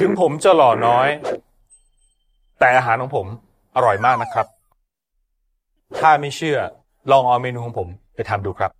ถึงผมจะหล่อน้อย แต่อาหารของผมอร่อยมากนะครับ ถ้าไม่เชื่อลองเอาเมนูของผมไปทำดูครับ